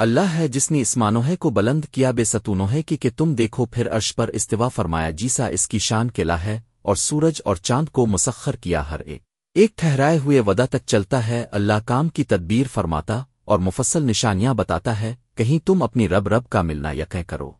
اللہ ہے جس نے اسمانوہے کو بلند کیا بے ستونوہے کی کہ تم دیکھو پھر عرش پر استوا فرمایا، جیسا اس کی شان قلعہ ہے اور سورج اور چاند کو مسخر کیا ہر ایک۔ ایک ٹھہرائے ہوئے ودا تک چلتا ہے، اللہ کام کی تدبیر فرماتا اور مفصل نشانیاں بتاتا ہے، کہیں تم اپنی رب رب کا ملنا یقیں کرو۔